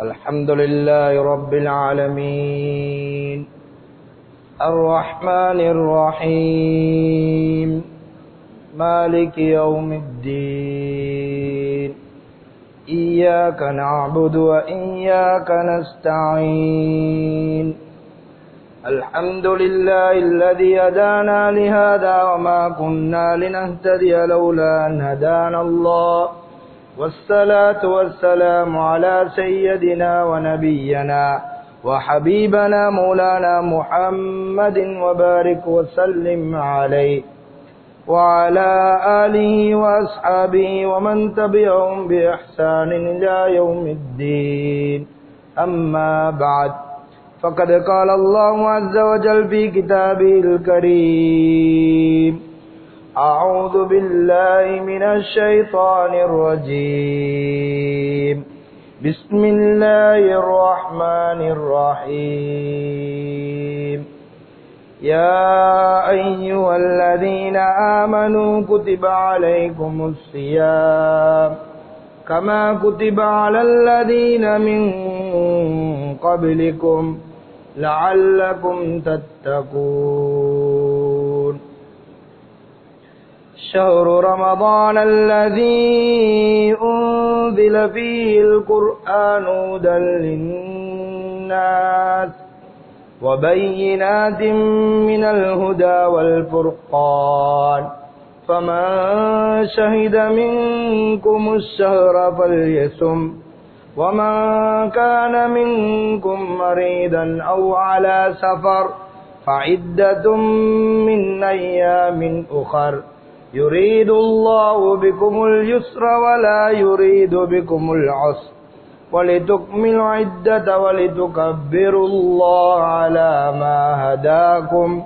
الحمد لله رب العالمين. الرحمن الرحيم. مالك يوم الدين. إياك نعبد وإياك نستعين. الحمد لله الذي هدانا لهذا وما كنا لنهتدي لولا أن هدانا الله. والصلاة والسلام على سيدنا ونبينا وحبيبنا مولانا محمد وبارك وسلم عليه وعلى آله وأصحابه ومن تبعهم بإحسان إلى يوم الدين. أما بعد فقد قال الله عز وجل في كتابه الكريم أعوذ بالله من الشيطان الرجيم. بسم الله الرحمن الرحيم. يا أيها الذين آمنوا كتب عليكم الصيام كما كتب على الذين من قبلكم لعلكم تتقون. شهر رمضان الذي أنزل فيه القرآن هدى للناس وبينات من الهدى والفرقان فمن شهد منكم الشهر فليسم ومن كان منكم مريضا أو على سفر فعدة من أيام أخر يريد الله بكم اليسر ولا يريد بكم العسر. ولتكملوا عدة ولتكبروا الله على ما هداكم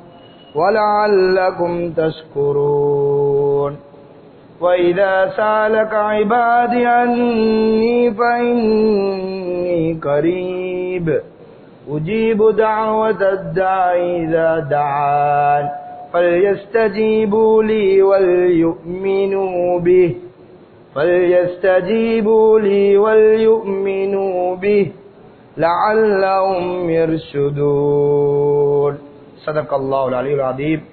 ولعلكم تشكرون. وإذا سألك عبادي عني فإني قريب. أجيب دعوة الداعي إذا دعان. فليستجيبوا لي وليؤمنوا به. فليستجيبوا لي وليؤمنوا به. لعلهم يرشدون. صدق الله العلي العظيم.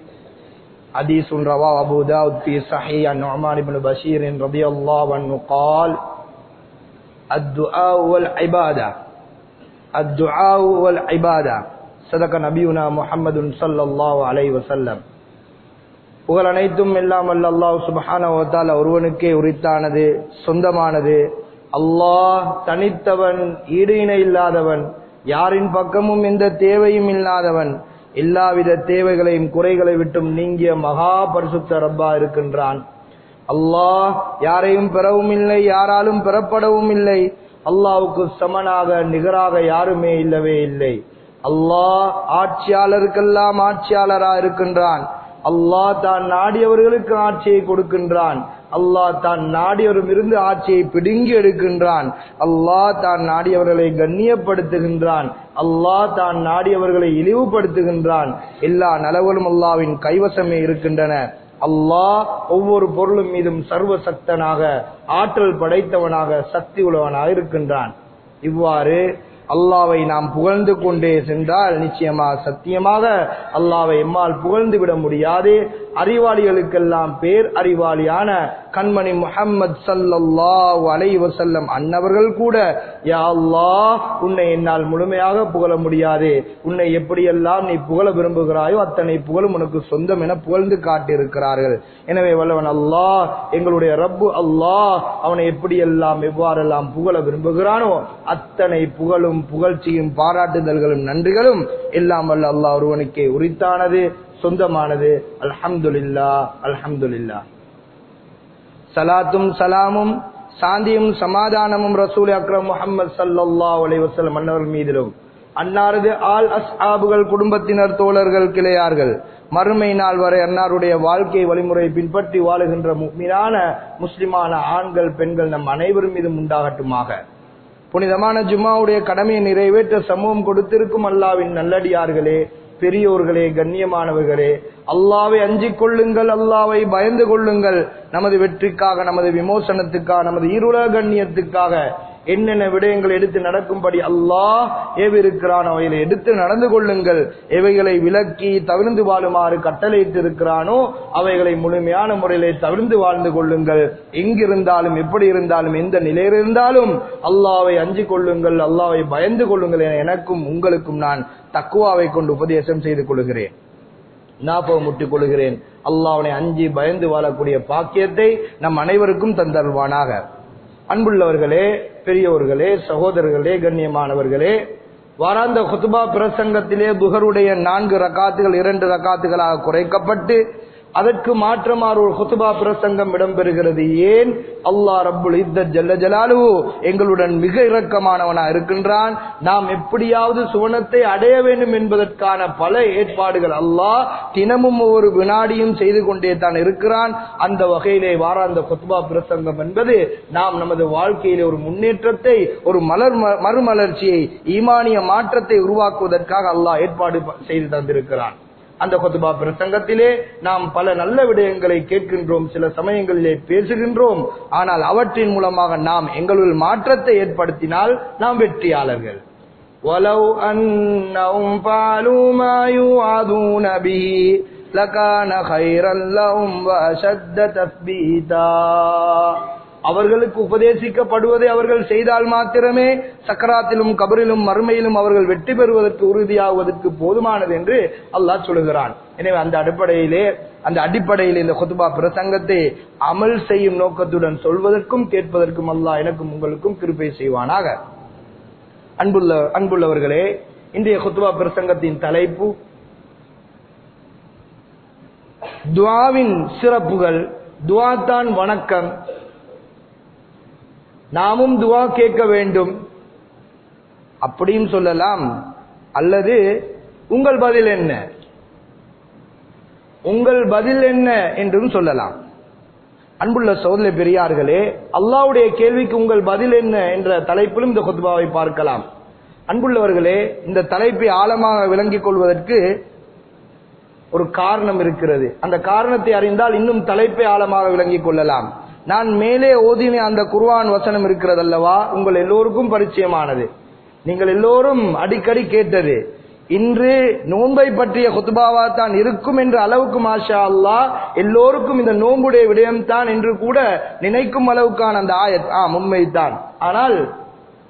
حديث رواه أبو داود في صحيح النعمان بن بشير رضي الله عنه قال الدعاء والعبادة. الدعاء والعبادة. சதக நபியுனா முஹம்மது சல்லாஹ் அலை வசல்லம் புகழ் அனைத்தும் எல்லாம் அல்லாஹ் சுபஹானவத்தால் ஒருவனுக்கே உரித்தானது சொந்தமானது. அல்லாஹ் தனித்தவன் ஈடு இணை இல்லாதவன் யாரின் பக்கமும் எந்த தேவையும் இல்லாதவன் எல்லாவித தேவைகளையும் குறைகளை விட்டும் நீங்கிய மகா பரிசுத்த ரப்பா இருக்கின்றான். அல்லாஹ் யாரையும் பெறவும் இல்லை யாராலும் பெறப்படவும் இல்லை. அல்லாவுக்கு சமனாக நிகராக யாருமே இல்லவே இல்லை. அல்லாஹ் ஆட்சியாளருக்கெல்லாம் ஆட்சியாளரா இருக்கின்றான். அல்லாஹ் தான் நாடியவர்களுக்கு ஆட்சியை கொடுக்கின்றான். அல்லாஹ் தான் நாடியவரும் இருந்து ஆட்சியை பிடுங்கி எடுக்கின்றான். அல்லாஹ் தான் நாடியவர்களை கண்ணியப்படுத்துகின்றான். அல்லாஹ் தான் நாடியவர்களை இழிவுபடுத்துகின்றான். எல்லா நலவுகளும் அல்லாவின் கைவசமே இருக்கின்றன. அல்லாஹ் ஒவ்வொரு பொருளும் மீதும் சர்வ சக்தனாக ஆற்றல் படைத்தவனாக சக்தி உள்ளவனாக இருக்கின்றான். இவ்வாறு அல்லாவை நாம் புகழ்ந்து கொண்டே சென்றால் நிச்சயமாக சத்தியமாக அல்லாவை எம்மால் புகழ்ந்து விட முடியாது. அறிவாளிகளுக்கெல்லாம் பேர் அறிவாளியான கண்மணி முகம்மது சல்லல்லா அலை செல்லம் அன்னவர்கள் கூட யா அல்லாஹ் உன்னை என்னால் முழுமையாக புகழ முடியாது. உன்னை எப்படியெல்லாம் நீ புகழ விரும்புகிறாயோ அத்தனை புகழும் உனக்கு சொந்தம் என புகழ்ந்து காட்டியிருக்கிறார்கள். எனவே வல்லவன் அல்லாஹ் எங்களுடைய ரப்பு அல்லாஹ் அவனை எப்படியெல்லாம் எவ்வாறெல்லாம் புகழ விரும்புகிறானோ அத்தனை புகழும் புகழ்ச்சியும் பாராட்டுதல்களும் நன்றிகளும் எல்லாம் வல்ல அல்லாஹ் ஒருவனுக்கே உரித்தானது. சொந்தமானது. அல்ஹம்துல்லா அல்ஹம்துல்லா சலாத்தும் சலாமும் சாந்தியும் சமாதானமும் ரசூல் அக்ரம் முகமது சல்லா அலைவசல் மன்னர்கள் மீதிலும். அன்னாரது ஆல் அஸ் ஆபுகள் குடும்பத்தினர் தோழர்கள் கிளையார்கள் மறுமை நாள் வரை அன்னாருடைய வாழ்க்கை வழிமுறை பின்பற்றி வாழுகின்ற மீதான முஸ்லிமான ஆண்கள் பெண்கள் நம் அனைவரும் மீதும் உண்டாகட்டுமாக. புனிதமான ஜும்மாவுடைய கடமையை நிறைவேற்ற சமூகம் கொடுத்திருக்கும் அல்லாவின் நல்லடியார்களே பெரியோர்களே கண்ணியமானவர்களே அல்லாவை அஞ்சிக் கொள்ளுங்கள் அல்லாவை பயந்து கொள்ளுங்கள். நமது வெற்றிக்காக நமது விமோசனத்துக்காக நமது இருள கண்ணியத்துக்காக என்னென்ன விடயங்கள் எடுத்து நடக்கும்படி அல்லாஹ் ஏவிருக்கிறானோ அவைகளை எடுத்து நடந்து கொள்ளுங்கள். எவைகளை விலக்கி தவிர்ந்து வாழுமாறு கட்டளையிட்டு இருக்கிறானோ அவைகளை முழுமையான முறையிலே தவிர்ந்து வாழ்ந்து கொள்ளுங்கள். எங்கிருந்தாலும் எப்படி இருந்தாலும் எந்த நிலையில் இருந்தாலும் அல்லாவை அஞ்சு கொள்ளுங்கள் அல்லாவை பயந்து கொள்ளுங்கள் என எனக்கும் உங்களுக்கும் நான் தக்குவாவை கொண்டு உபதேசம் செய்து கொள்கிறேன். ஞாபகம் முட்டிக் கொள்கிறேன். அல்லாவனை அஞ்சி பயந்து வாழக்கூடிய பாக்கியத்தை நம் அனைவருக்கும் தந்தருவானாக அன்புள்ளவர்களே பெரியவர்களே சகோதரர்களே கண்ணியமானவர்களே வாராந்த குத்துபா பிரசங்கத்திலே புகருடைய நான்கு ரக்காத்துகள் இரண்டு ரக்காத்துகளாக குறைக்கப்பட்டு அதற்கு மாற்றமாறு ஒரு குத்துபா பிரசங்கம் இடம்பெறுகிறது. ஏன்? அல்லாஹ் ரப்புல் இத்தத் ஜல்ல ஜலாலு எங்களுடன் மிக இரக்கமானவனா இருக்கின்றான். நாம் எப்படியாவது சுவனத்தை அடைய வேண்டும் என்பதற்கான பல ஏற்பாடுகள் அல்லாஹ் தினமும் ஒவ்வொரு வினாடியும் செய்து கொண்டே தான் இருக்கிறான். அந்த வகையிலே வாராந்த குத்துபா பிரசங்கம் என்பது நாம் நமது வாழ்க்கையிலே ஒரு முன்னேற்றத்தை ஒரு மலர் மறுமலர்ச்சியை ஈமானிய மாற்றத்தை உருவாக்குவதற்காக அல்லாஹ் ஏற்பாடு செய்து தந்திருக்கிறான். அந்த கொத்துபா பிரசங்கத்திலே நாம் பல நல்ல விடயங்களை கேட்கின்றோம் சில சமயங்களிலே பேசுகின்றோம் ஆனால் அவற்றின் மூலமாக நாம் எங்களுள் மாற்றத்தை ஏற்படுத்தினால் நாம் வெற்றியாளர்கள் وَلَوْ أَنَّهُمْ فَعَلُوا مَا يُوعَظُونَ بِهِ لَكَانَ خَيْرًا لَهُمْ وَأَشَدَّ تَثْبِيتًا அவர்களுக்கு உபதேசிக்கப்படுவதை அவர்கள் செய்தால் மாத்திரமே சக்கராத்திலும் கபரிலும் மறுமையிலும் அவர்கள் வெற்றி பெறுவதற்கு உறுதியாவதற்கு போதுமானது என்று அல்லாஹ் சொல்லுகிறான். எனவே அந்த அடிப்படையிலே அந்த அடிப்படையில் இந்த கொத்துபா பிரசங்கத்தை அமல் செய்யும் நோக்கத்துடன் சொல்வதற்கும் கேட்பதற்கும் அல்லாஹ் எனக்கும் உங்களுக்கும் கிருப்பை செய்வானாக. அன்புள்ள அன்புள்ளவர்களே இன்றைய கொத்துபா பிரசங்கத்தின் தலைப்பு துவாவின் சிறப்புகள் துவாத்தான் வணக்கம் நாமும் துவா கேட்க வேண்டும். அப்படியும் சொல்லலாம். அல்லது உங்கள் பதில் என்ன? உங்கள் பதில் என்ன என்றும் சொல்லலாம். அன்புள்ள சோதனை பெரியார்களே அல்லாவுடைய கேள்விக்கு உங்கள் பதில் என்ன என்ற தலைப்பிலும் இந்த கொத்பாவை பார்க்கலாம். அன்புள்ளவர்களே இந்த தலைப்பை ஆழமாக விளங்கிக் கொள்வதற்கு ஒரு காரணம் இருக்கிறது. அந்த காரணத்தை அறிந்தால் இன்னும் தலைப்பை ஆழமாக விளங்கிக் கொள்ளலாம். நான் மேலே ஓதின அந்த குர்வான் வசனம் இருக்கிறது அல்லவா உங்கள் எல்லோருக்கும் பரிச்சயமானது. நீங்கள் எல்லோரும் அடிக்கடி கேட்டது இன்று நோன்பை பற்றிய குத்துபாவா தான் இருக்கும் என்ற அளவுக்கு மாஷா அல்லா எல்லோருக்கும் இந்த நோன்புடைய விடயம்தான் என்று கூட நினைக்கும் அளவுக்கான அந்த ஆயத் ஆ உண்மைதான். ஆனால்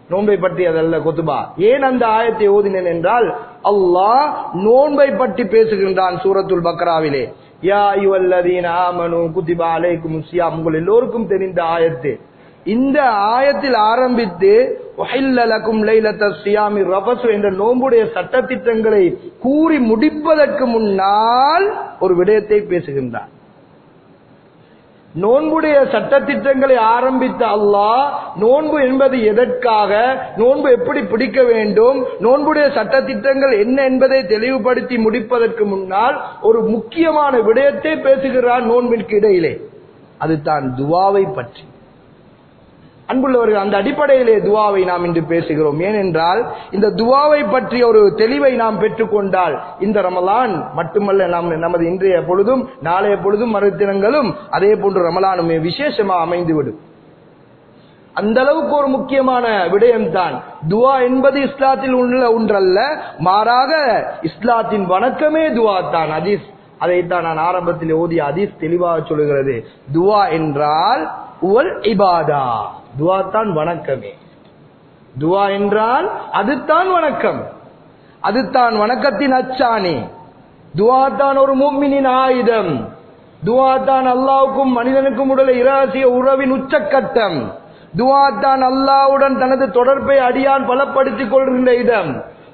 நோன்பை பற்றியதல்ல கொத்துபா ஏன் அந்த ஆயத்தை ஓதினேன் என்றால் அல்லாஹ் நோன்பை பற்றி பேசுகின்றான் சூரத்துல் பக்ராவிலே. யா ஐயுவல்லதீன ஆமனு குதிபா அலைக்கும் சியாம் உங்கள் எல்லோருக்கும் தெரிந்த ஆயத்து. இந்த ஆயத்தில் ஆரம்பித்து வஹில்லலக்கும் லைலத்த சியாமி ரபசு என்ற நோம்புடைய சட்டத்திட்டங்களை கூறி முடிப்பதற்கு முன்னால் ஒரு விடயத்தை பேசுகின்றார். நோன்புடைய சட்ட திட்டங்களை ஆரம்பித்த அல்லாஹ் நோன்பு என்பது எதற்காக நோன்பு எப்படி பிடிக்க வேண்டும் நோன்புடைய சட்ட திட்டங்கள் என்ன என்பதை தெளிவுபடுத்தி முடிப்பதற்கு முன்னால் ஒரு முக்கியமான விடயத்தை பேசுகிறார் நோன்பிற்கு இடையிலே. அதுதான் துவாவை பற்றி. அன்புள்ளவர்கள் அந்த அடிப்படையிலே துவாவை நாம் இன்று பேசுகிறோம். ஏனென்றால் இந்த துவாவை பற்றிய ஒரு தெளிவை நாம் பெற்றுக்கொண்டால் இந்த ரமலான் மட்டுமல்ல நாம் நமது இன்றைய பொழுதும் நாளைய பொழுதும் மறுதினங்களும் அதே போன்று ரமலானுமே விசேஷமாக அமைந்துவிடும். அந்த அளவுக்கு ஒரு முக்கியமான விடயம்தான். துவா என்பது இஸ்லாத்தில் உள்ள ஒன்றல்ல மாறாக இஸ்லாத்தின் வணக்கமே துவா தான் அதீஸ் அதைத்தான் நான் ஆரம்பத்தில் ஓதிய அதீஸ் தெளிவாக சொல்லுகிறது. துவா என்றால் உவல் இபாதா. துவா தான் வணக்கமே. துவா என்றால் அதுதான் வணக்கம். அதுதான் வணக்கத்தின் அச்சாணி. துவா தான் ஒரு மும்மினின் ஆயுதம். துவா தான் அல்லாவுக்கும் மனிதனுக்கும் உடல இரகசிய உறவின் உச்சக்கட்டம். துவா தான் அல்லாவுடன் தனது தொடர்பை அடியான் பலப்படுத்திக் கொள்கின்ற இடம்.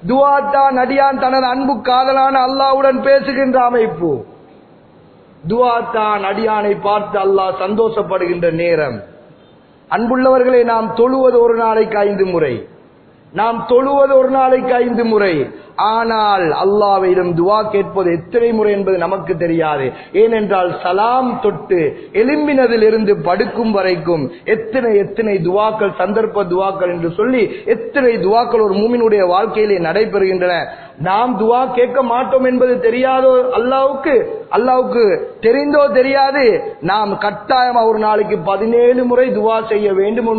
துவா தான் அடியான் தனது அன்பு காதலான அல்லாவுடன் பேசுகின்ற அமைப்பு. துவா தான் அடியானை பார்த்து அல்லாஹ் சந்தோஷப்படுகின்ற நேரம். அன்புள்ளவர்களை நாம் தொழுவது ஒரு நாளைக்கு ஐந்து முறை. நாம் தொழுவது ஒரு நாளைக்கு ஐந்து முறை. ஆனால் அல்லாவிடம் துவா கேட்பது எத்தனை முறை என்பது நமக்கு தெரியாது. ஏனென்றால் சலாம் தொட்டு எலும்பினதிலிருந்து படுக்கும் வரைக்கும் எத்தனை எத்தனை துவாக்கள் சந்தர்ப்ப துவாக்கள் என்று சொல்லி எத்தனை துவாக்கள் ஒரு மூமினுடைய வாழ்க்கையிலே நடைபெறுகின்றன. நாம் துவா கேட்க மாட்டோம் என்பது தெரியாதோ அல்லாவுக்கு? அல்லாவுக்கு தெரிந்தோ தெரியாது. நாம் கட்டாயம் ஒரு நாளைக்கு பதினேழு முறை துவா செய்ய வேண்டும்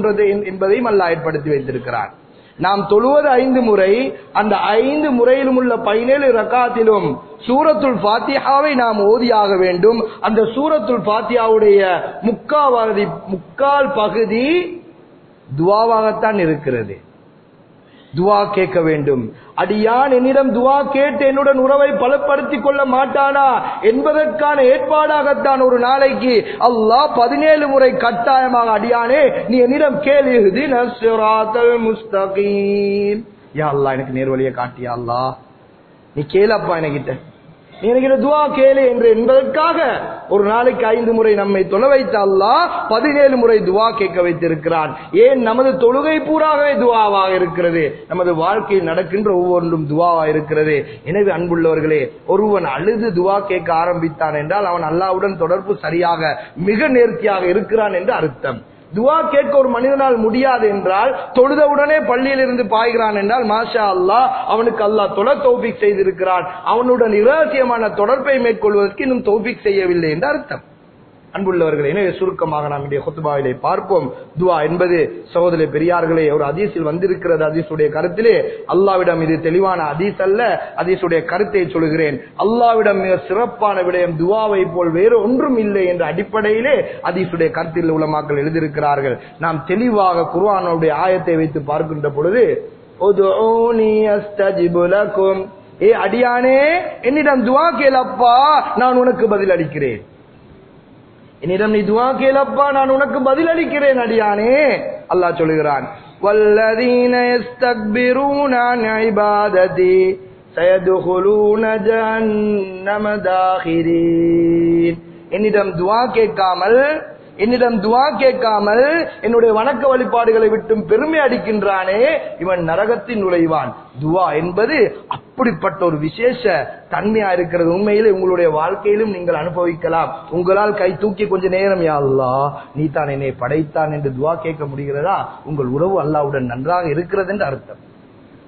என்பதையும் அல்லா ஏற்படுத்தி வைத்திருக்கிறார் நாம் தொழுவது ஐந்து முறை அந்த ஐந்து முறையிலும் உள்ள பதினேழு ரக்காத்திலும் சூரத்துல் பாத்தியாவை நாம் ஓதியாக வேண்டும். அந்த சூரத்துல் பாத்தியாவுடைய முக்காவாதி முக்கால் பகுதி துவாவாகத்தான் இருக்கிறது. துவா கேட்க வேண்டும். அடியான் என்னிடம் துவா கேட்டு என்னுடன் உறவை பலப்படுத்திக் கொள்ள மாட்டானா? என்பதற்கான ஏற்பாடாகத்தான் ஒரு நாளைக்கு அல்லாஹ் பதினேழு முறை கட்டாயமாக அடியானே நீ என்னிடம் கேள்வி முஸ்தகீம். யா அல்லாஹ் எனக்கு நேர்வழியை காட்டியா அல்லா நீ கேளப்பா என்கிட்ட நினைக்கிற துவா கேளு என்று என்பதற்காக ஒரு நாளைக்கு ஐந்து முறை நம்மை தொலை வைத்த அல்லாஹ் பதினேழு முறை துவா கேட்க வைத்திருக்கிறான். ஏன்? நமது தொழுகை பூராகவே துவாவாக இருக்கிறது. நமது வாழ்க்கையில் நடக்கின்ற ஒவ்வொன்றும் துவாவாக இருக்கிறது. எனவே அன்புள்ளவர்களே ஒருவன் அழுது துவா கேட்க ஆரம்பித்தான் என்றால் அவன் அல்லாவுடன் தொடர்பு சரியாக மிக நேர்த்தியாக இருக்கிறான் என்று அர்த்தம். துவா கேட்க ஒரு மனிதனால் முடியாது என்றால் தொழுதவுடனே பள்ளியில் இருந்து பாய்கிறான் என்றால் மாஷா அல்லாஹ் அவனுக்கு அல்லாஹ் தொடர் தௌபிக் செய்திருக்கிறான். அவனுடன் இரகசியமான தொடர்பை மேற்கொள்வதற்கு இன்னும் தௌபிக் செய்யவில்லை என்று அர்த்தம். அன்புள்ளவர்கள் எனவே சுருக்கமாக நாம் இன்றைய ஹொத்துபாவிலே பார்ப்போம். துவா என்பது சகோதரி பெரியார்களே ஒரு அதீசில் வந்திருக்கிறது. அதீசுடைய கருத்திலே அல்லாவிடம் இது தெளிவான அதீஸ் அல்ல. அதீசுடைய கருத்தை சொல்கிறேன். அல்லாவிடம் மிக சிறப்பான விடயம் துவாவை போல் வேறு ஒன்றும் இல்லை என்ற அடிப்படையிலே அதீசுடைய கருத்தில் உலமாக்கள் எழுதியிருக்கிறார்கள். நாம் தெளிவாக குர்ஆனுடைய ஆயத்தை வைத்து பார்க்கின்ற பொழுது ஏ அடியானே என்னிடம் துவா கேளப்பா நான் உனக்கு பதில் அளிக்கிறேன் என்னிடம் நீ துவா கேளப்பா நான் உனக்கு பதில் அளிக்கிறேன் அடியானே அல்லாஹ் சொல்லுகிறான் வல்லதீன يستكبرون عن عبادتي سيدخلون جهنم داخرين என்னிடம் துவா கேட்காமல் என்னிடம் துவா கேட்காமல் என்னுடைய வணக்க வழிபாடுகளை விட்டும் பெருமை அடிக்கின்றானே இவன் நரகத்தின் நுழைவான். துவா என்பது அப்படிப்பட்ட ஒரு விசேஷ தன்மையா இருக்கிறது. உண்மையிலே உங்களுடைய வாழ்க்கையிலும் நீங்கள் அனுபவிக்கலாம். உங்களால் கை தூக்கி கொஞ்ச நேரம் யாழ்லா நீ தான் என்னை படைத்தான் என்று துவா கேட்க முடிகிறதா? உங்கள் உறவு அல்லாவுடன் நன்றாக இருக்கிறது என்று அர்த்தம்.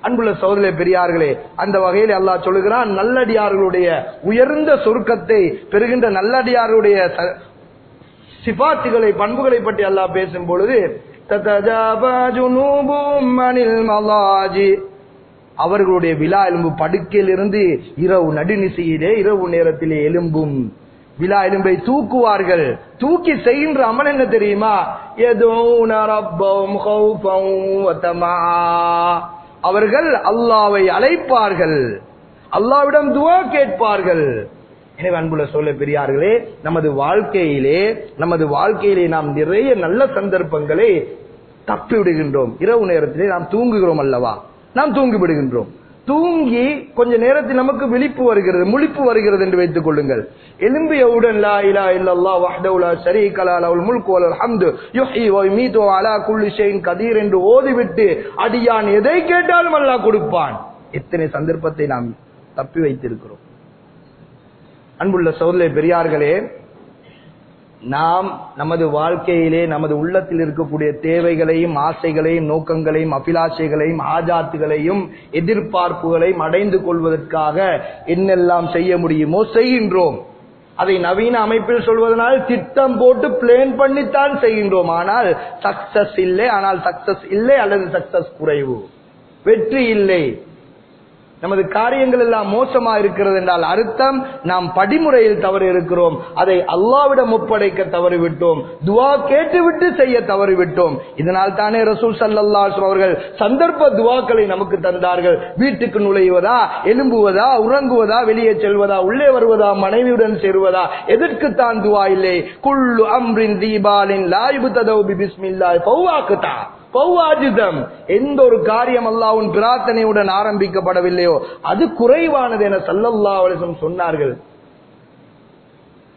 அன்புள்ள சோதனை பெரியார்களே அந்த வகையில் அல்லாஹ் சொல்லுகிறான் நல்லடியார்களுடைய உயர்ந்த சுருக்கத்தை பெறுகின்ற நல்லடியாருடைய சிபாத்துகளை பண்புகளை பற்றி அல்லாஹ் பேசும் பொழுது அவர்களுடைய விழா எலும்பு படுக்கையிலிருந்து இரவு நடுநிசையிலே இரவு நேரத்திலே எலும்பும் விழா எலும்பை தூக்குவார்கள். தூக்கி செய்கின்ற அமல் என்ன தெரியுமா? அவர்கள் அல்லாவை அழைப்பார்கள். அல்லாவிடம் துவா கேட்பார்கள். எனவே அன்புள்ள சொல்ல பெரியார்களே நமது வாழ்க்கையிலே நமது வாழ்க்கையிலே நாம் நிறைய நல்ல சந்தர்ப்பங்களை தப்பி விடுகின்றோம் இரவு நேரத்திலே நாம் தூங்குகிறோம் அல்லவா? நாம் தூங்கி விடுகின்றோம் தூங்கி கொஞ்ச நேரத்தில் நமக்கு விழிப்பு வருகிறது முழிப்பு வருகிறது என்று வைத்துக் கொள்ளுங்கள். எலும்பியவுடன் லா இலா இல்லல்லா வஹ்தஹு ஷரீக லஹு லஹுல் முல்கு வலல் ஹம்து யுஹ்யி வ யுமீது வ அலா குல்லி ஷைஇன் கதீர் என்று ஓதிவிட்டு அடியான் எதை கேட்டாலும் அல்லாஹ் கொடுப்பான். எத்தனை சந்தர்ப்பத்தை நாம் தப்பி வைத்திருக்கிறோம். அன்புள்ள சோதனை பெரியார்களே நாம் நமது வாழ்க்கையிலே நமது உள்ளத்தில் இருக்கக்கூடிய தேவைகளையும் ஆசைகளையும் நோக்கங்களையும் அபிலாஷைகளையும் ஆஜாத்துகளையும் எதிர்பார்ப்புகளையும் அடைந்து கொள்வதற்காக என்னெல்லாம் செய்ய முடியுமோ செய்கின்றோம். அதை நவீன அமைப்பில் சொல்வதனால் திட்டம் போட்டு பிளேன் பண்ணித்தான் செய்கின்றோம். ஆனால் சக்சஸ் இல்லை. ஆனால் சக்சஸ் இல்லை அல்லது சக்சஸ் குறைவு. வெற்றி இல்லை. நமது காரியங்கள் எல்லாம் மோசமா இருக்கிறது என்றால் அர்த்தம் நாம் படிமுறையில் தவறு இருக்கிறோம். அதை அல்லாவிடம் ஒப்படைக்க தவறிவிட்டோம். துவா கேட்டுவிட்டு செய்ய தவறிவிட்டோம். இதனால் தானே ரசூல் சல்லல்லா அவர்கள் சந்தர்ப்ப துவாக்களை நமக்கு தந்தார்கள். வீட்டுக்கு நுழைவதா எலும்புவதா உறங்குவதா வெளியே செல்வதா உள்ளே வருவதா மனைவியுடன் சேருவதா எதற்குத்தான் துவா இல்லை? குள்ளு அம்ரின் தீபாலின் லாய்பு ததோ பிஸ்மில்லா பௌவாக்குதா பௌவாஜிதம். எந்த ஒரு காரியம் அல்லாவும் பிரார்த்தனையுடன் ஆரம்பிக்கப்படவில்லையோ அது குறைவானது என சல்லல்லா அலிசம் சொன்னார்கள்.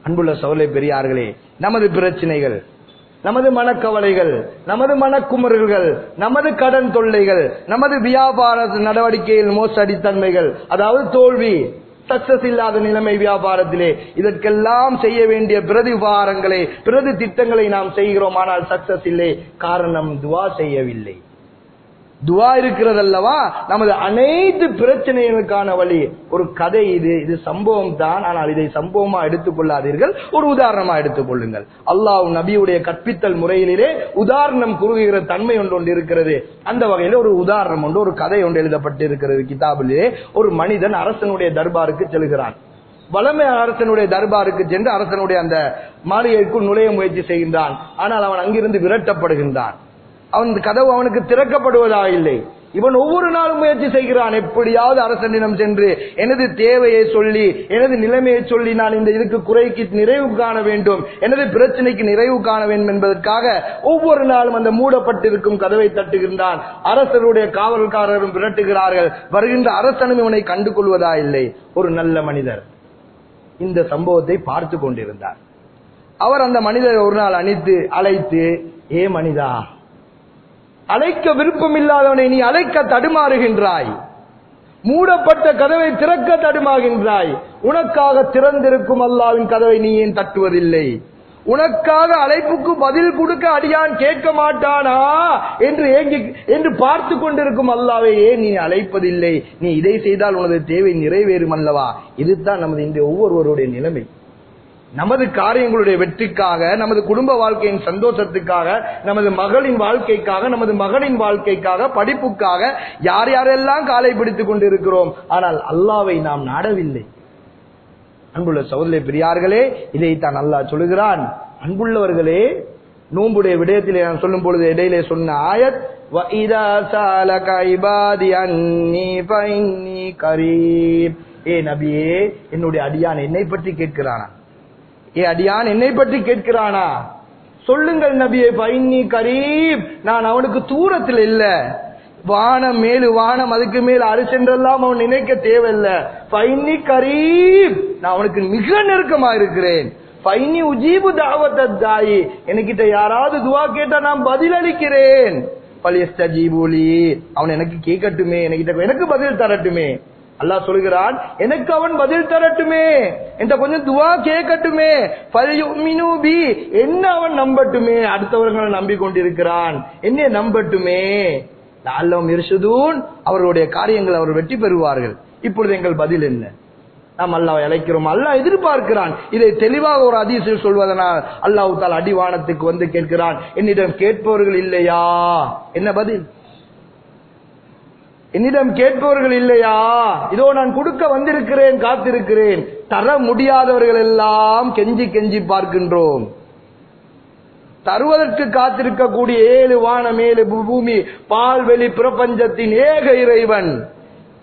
அன்புள்ள சோலை பெரியார்களே நமது பிரச்சனைகள் நமது மனக்கவலைகள் நமது மனக்குமர்கள் நமது கடன் தொல்லைகள் நமது வியாபார நடவடிக்கையில் மோசடித்தன்மைகள் அதாவது தோல்வி சக்சஸ் இல்லாத நிலைமை வியாபாரத்திலே இதற்கெல்லாம் செய்ய வேண்டிய பிரதி உபகாரங்களை பிரதி திட்டங்களை நாம் செய்கிறோம் ஆனால் சக்சஸ் இல்லை. காரணம் துவா செய்யவில்லை. துவா இருக்கிறதல்லவா? நமது அனைத்து பிரச்சனைகளுக்கான வழி. ஒரு கதை இது இது சம்பவம் தான். ஆனால் இதை சம்பவமா எடுத்துக் கொள்ளாதீர்கள் ஒரு உதாரணமா எடுத்துக் கொள்ளுங்கள் அல்லாஹ் நபியுடைய கற்பித்தல் முறையிலே உதாரணம் குறுகுகிற தன்மை ஒன்று ஒன்று இருக்கிறது. அந்த வகையில ஒரு உதாரணம் ஒன்று ஒரு கதை ஒன்று எழுதப்பட்டு இருக்கிறது கிதாபிலே. ஒரு மனிதன் அரசனுடைய தர்பாருக்கு செல்கிறான். வளமை அரசனுடைய தர்பாருக்கு சென்று அரசனுடைய அந்த மாளிகைக்குள் நுழைய முயற்சி செய்கின்றான். ஆனால் அவன் அங்கிருந்து விரட்டப்படுகின்றான். அவன் கதவு அவனுக்கு திறக்கப்படுவதா இல்லை. இவன் ஒவ்வொரு நாளும் முயற்சி செய்கிறான். எப்படியாவது அரசனிடம் சென்று எனது தேவையை சொல்லி எனது நிலைமையை சொல்லி நான் இந்த இதுக்கு குறைக்கு நிறைவு காண வேண்டும் எனது பிரச்சனைக்கு நிறைவு காண வேண்டும் என்பதற்காக ஒவ்வொரு நாளும் அந்த மூடப்பட்டிருக்கும் கதவை தட்டுகின்றான். அரசருடைய காவல்காரரும் விரட்டுகிறார்கள். வருகின்ற அரசனும் இவனை கண்டு கொள்வதா இல்லை. ஒரு நல்ல மனிதர். இந்த சம்பவத்தை பார்த்து கொண்டிருந்தார். அவர் அந்த மனிதரை ஒரு நாள் அணித்து அழைத்து ஏ மனிதா அழைக்க விருப்பம் இல்லாதவனை நீ அழைக்க தடுமாறுகின்றாய். மூடப்பட்ட கதவை திறக்க தடுமாறுகின்றாய். உனக்காக திறந்திருக்கும் அல்லாவின் கதவை நீ ஏன் தட்டுவதில்லை? உனக்காக அழைப்புக்கு பதில் கொடுக்க அடியான் கேட்க மாட்டானா? என்று ஏங்கி என்று பார்த்து கொண்டிருக்கும் அல்லாவை ஏன் நீ அழைப்பதில்லை? நீ இதை செய்தால் உனது தேவை நிறைவேறும் அல்லவா? இதுதான் நமது இந்த ஒவ்வொருவருடைய நிலைமை. நமது காரியங்களுடைய வெற்றிக்காக நமது குடும்ப வாழ்க்கையின் சந்தோஷத்துக்காக நமது மகளின் வாழ்க்கைக்காக நமது மகனின் வாழ்க்கைக்காக படிப்புக்காக யார் யாரெல்லாம் காலை பிடித்துக் கொண்டிருக்கிறோம் ஆனால் அல்லாவை நாம் நாடவில்லை அன்புள்ள சகோதரி பெரியார்களே இதைத்தான் அல்லாஹ் சொல்லுகிறான் அன்புள்ளவர்களே நோம்புடைய விடயத்திலே நான் சொல்லும் பொழுது இடையிலே சொன்ன ஆயத் وَإِذَا سَأَلَكَ عِبَادِي عَنِّي فَإِنِّي قَرِيبٌ ஏ நபியே என்னுடைய அடியான் என்னை பற்றி கேட்கிறானா ஏ அடியான் என்னை பற்றி கேட்கிறானா? சொல்லுங்கள் நபியே பைன்னி கரீப். நான் அவனுக்கு தூரத்தில் இல்ல. வானம் மேலு வானம் அதுக்கு மேல் அரிசென்றெல்லாம் அவன் நினைக்க தேவையில்ல. பைன்னி கரீப். நான் அவனுக்கு மிக நெருக்கமா இருக்கிறேன். பைனி உஜீபு தாவத்த தாயி. என்கிட்ட யாராவது துவா கேட்டா நான் பதில் அளிக்கிறேன். பலியஸ்தீபூலி அவன் எனக்கு கேட்கட்டுமே என்கிட்ட எனக்கு பதில் தரட்டுமே. அல்லாஹ் சொல்கிறான் எனக்கு அவன் பதில் தரட்டுமே என்ற கொஞ்சம் துவா கேட்கட்டுமே பி என்ன அவன் நம்பட்டுமே அடுத்தவர்களை நம்பிக்கொண்டிருக்கிறான் என்ன நம்பட்டுமே. அல்லம் இருசுதூன் அவர்களுடைய காரியங்கள் அவர் வெற்றி பெறுவார்கள். இப்பொழுது எங்கள் பதில் என்ன? நாம் அல்லாவை அழைக்கிறோம் அல்லாஹ் எதிர்பார்க்கிறான். இதை தெளிவாக ஒரு அதிசயம் சொல்வதனால் அல்லாஹ் தால் அடிவானத்துக்கு வந்து கேட்கிறான் என்னிடம் கேட்பவர்கள் இல்லையா? என்ன பதில்? என்னிடம் கேட்பவர்கள் இல்லையா? இதோ நான் கொடுக்க வந்திருக்கிறேன் காத்திருக்கிறேன். தர முடியாதவர்கள் எல்லாம் கெஞ்சி கெஞ்சி பார்க்கின்றோம். தருவதற்கு காத்திருக்கக்கூடிய ஏழு வானம் ஏழு பூமி பால்வெளி பிரபஞ்சத்தின் ஏக இறைவன்.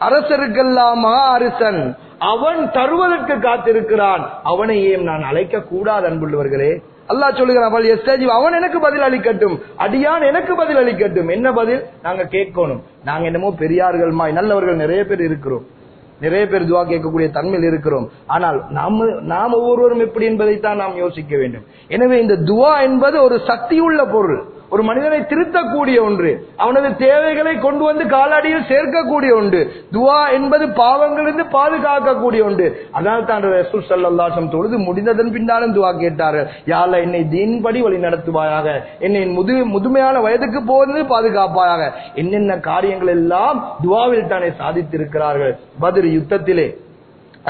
அரசருக்கெல்லாம் மகா அரசன் அவன் தருவதற்கு காத்திருக்கிறான். அவனை ஏன் நான் அழைக்க கூடாது அன்புள்ளவர்களே. அல்லாஹ் சொல்லுகிறான் அவன் எனக்கு பதில் அளிக்கட்டும். அடியான் எனக்கு பதில் அளிக்கட்டும். என்ன பதில்? நாங்க கேட்கணும். நாங்க என்னமோ பெரியார்கள் மாய் நல்லவர்கள் நிறைய பேர் இருக்கிறோம். நிறைய பேர் துவா கேட்கக்கூடிய தன்மையில் இருக்கிறோம். ஆனால் நாம நாம் ஒவ்வொருவரும் எப்படி என்பதைத்தான் நாம் யோசிக்க வேண்டும். எனவே இந்த துவா என்பது ஒரு சக்தியுள்ள பொருள். ஒரு மனிதனை திருத்தக்கூடிய ஒன்று அவனது தேவைகளை கொண்டு வந்து காலடியில் சேர்க்கக்கூடிய ஒன்று துவா என்பது பாவங்களிலிருந்து பாதுகாக்கக்கூடிய ஒன்று. அதனால் தான் ரசூல் சல்லாசம் தொழுது முடிந்ததன் பின்னாலும் துவா கேட்டார்கள். யாழ என்னை தீன்படி வழி நடத்துவாயாக. என்னை முது முதுமையான வயதுக்கு போவது பாதுகாப்பாயாக. என்னென்ன காரியங்கள் எல்லாம் துவாவில் தானே சாதித்திருக்கிறார்கள். பதில் யுத்தத்திலே.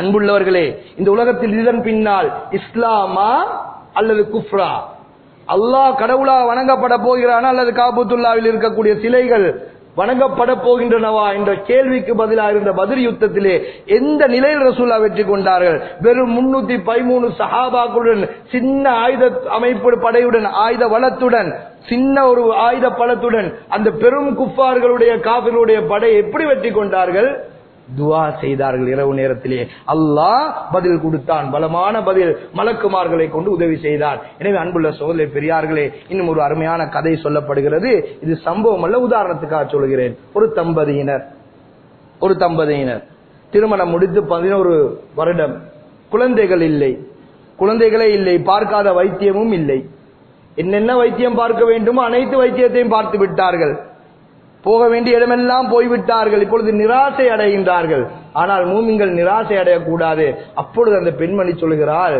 அன்புள்ளவர்களே இந்த உலகத்தில் இதன் பின்னால் இஸ்லாமா அல்லது குஃப்ரா? அல்லாஹ் கடவுளா வணங்கப்பட போகிறானா அல்லது காபுத்துல்லாவில் இருக்கக்கூடிய சிலைகள் வணங்கப்பட போகின்றனவா என்ற கேள்விக்கு பதிலாக இருந்த பதில் யுத்தத்திலே எந்த நிலையில் ரசூல்லா வெற்றி கொண்டார்கள்? வெறும் முன்னூத்தி பதிமூணு சஹாபாக்களுடன் சின்ன ஆயுத அமைப்பு படையுடன் ஆயுத வளத்துடன் சின்ன ஒரு ஆயுத பலத்துடன் அந்த பெரும் குஃபார்களுடைய காபிர்களுடைய படை எப்படி வெற்றி கொண்டார்கள்? துவா செய்தார்கள் இரவு நேரத்திலே. அல்லாஹ் பதில் கொடுத்தான். பலமான பதில் மலக்குமார்களை கொண்டு உதவி செய்தார். எனவே அன்புள்ள சோதனை பெரியார்களே இன்னும் ஒரு அருமையான கதை சொல்லப்படுகிறது. இது சம்பவம் அல்ல உதாரணத்துக்காக சொல்கிறேன். ஒரு தம்பதியினர் ஒரு தம்பதியினர். திருமணம் முடித்து பதினோரு வருடம். குழந்தைகள் இல்லை. குழந்தைகளே இல்லை பார்க்காத வைத்தியமும் இல்லை. என்னென்ன வைத்தியம் பார்க்க வேண்டுமோ அனைத்து வைத்தியத்தையும் பார்த்து விட்டார்கள். போக வேண்டிய இடமெல்லாம் போய்விட்டார்கள். இப்பொழுது நிராசை அடைகின்றார்கள். ஆனால் மூமிங்கள் நிராசை அடையக்கூடாது. அப்பொழுது அந்த பெண்மணி சொல்கிறாள்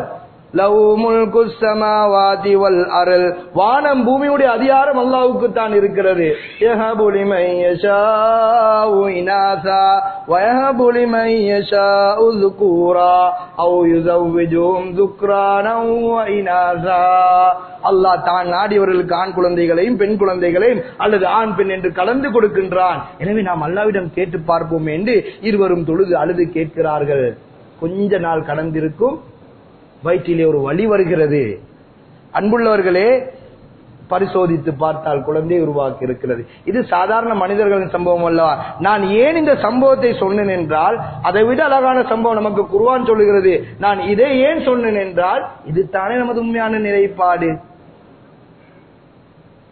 லவ் முல்கு ஸமாவாதி வல் அருள். வானம் பூமியுடைய அதிகாரம் அல்லாவுக்கு தான் இருக்கிறது. யஹபு யஷாஉ இனாசா வயஹபு யஷாஉ ذுகூரா அவ் யுஸவ்விஜுஹும் ذுக்ரானன் அல்லாஹ் தான் நாடியவர்களுக்கு ஆண் குழந்தைகளையும் பெண் குழந்தைகளையும் அல்லது ஆண் பெண் என்று கலந்து கொடுக்கின்றான். எனவே நாம் அல்லாவிடம் கேட்டு பார்ப்போம் என்று இருவரும் தொழுது அழுது கேட்கிறார்கள். கொஞ்ச நாள் கடந்திருக்கும் வயிற்றிலே ஒரு வழி வருகிறது. அன்புள்ளவர்களே பரிசோதித்து பார்த்தால் குழந்தை உருவாக்கி இருக்கிறது. இது சாதாரண மனிதர்களின் சம்பவம் அல்லவா? நான் ஏன் இந்த சம்பவத்தை சொன்னேன் என்றால் அதை விட அழகான சம்பவம் நமக்கு குருவான் சொல்லுகிறது. நான் இதை ஏன் சொன்னேன் என்றால் இது தானே நமது உண்மையான நிலைப்பாடு.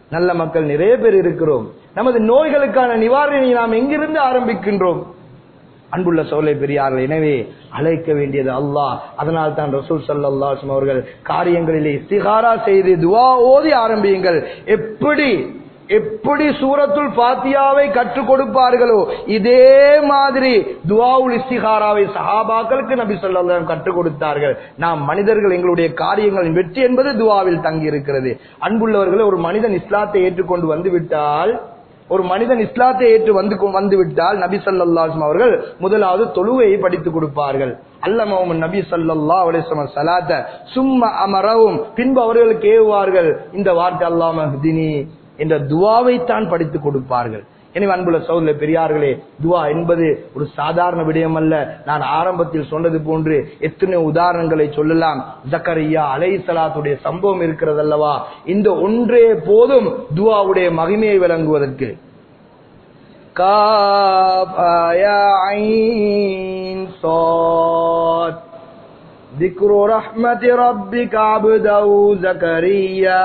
நல்ல மக்கள் நிறைய பேர் இருக்கிறோம். நமது நோய்களுக்கான நிவாரணையை நாம் எங்கிருந்து ஆரம்பிக்கின்றோம்? அன்புள்ள சோலை பெரியார்கள் எனவே அழைக்க வேண்டியது அல்லாஹ். அதனால் தான் ரசூல் சல்லாஹம் அவர்கள் காரியங்களிலே இஸ்திகாரா செய்து துவா ஓதி ஆரம்பியுங்கள். எப்படி எப்படி சூரத்துல் பாத்தியாவை கற்றுக் கொடுப்பார்களோ இதே மாதிரி துவாவுல் இஸ்திகாராவை சஹாபாக்களுக்கு நபி சொல்லாம் கற்றுக் கொடுத்தார்கள். நாம் மனிதர்கள் எங்களுடைய காரியங்களின் வெற்றி என்பது துவாவில் தங்கி இருக்கிறது அன்புள்ளவர்களை ஒரு மனிதன் இஸ்லாத்தை ஏற்றுக்கொண்டு வந்து விட்டால் ஒரு மனிதன் இஸ்லாத்தை ஏற்று வந்து வந்து விட்டால் நபி சல்லாஸ்ம் அவர்கள் முதலாவது தொழுவையை படித்துக் கொடுப்பார்கள். அல்லமவும் நபி சல்லா அலிஸ்லம் சலாத்த சும்மா அமரவும் பின்பு அவர்களுக்கு ஏவுவார்கள். இந்த வார்த்தை அல்லாமதினி என்ற துவாவைத்தான் படித்துக் கொடுப்பார்கள். எனவே அன்புள்ள சௌதர பெரியார்களே துவா என்பது ஒரு சாதாரண விடயம் அல்ல நான் ஆரம்பத்தில் சொன்னது போன்று எத்தனை உதாரணங்களை சொல்லலாம் ஜக்கரியா அலை சலாத்துடைய சம்பவம் இருக்கிறது அல்லவா இந்த ஒன்றே போதும் துவாவுடைய மகிமையை விளங்குவதற்கு ذكر رحمة ربك عبده زكريا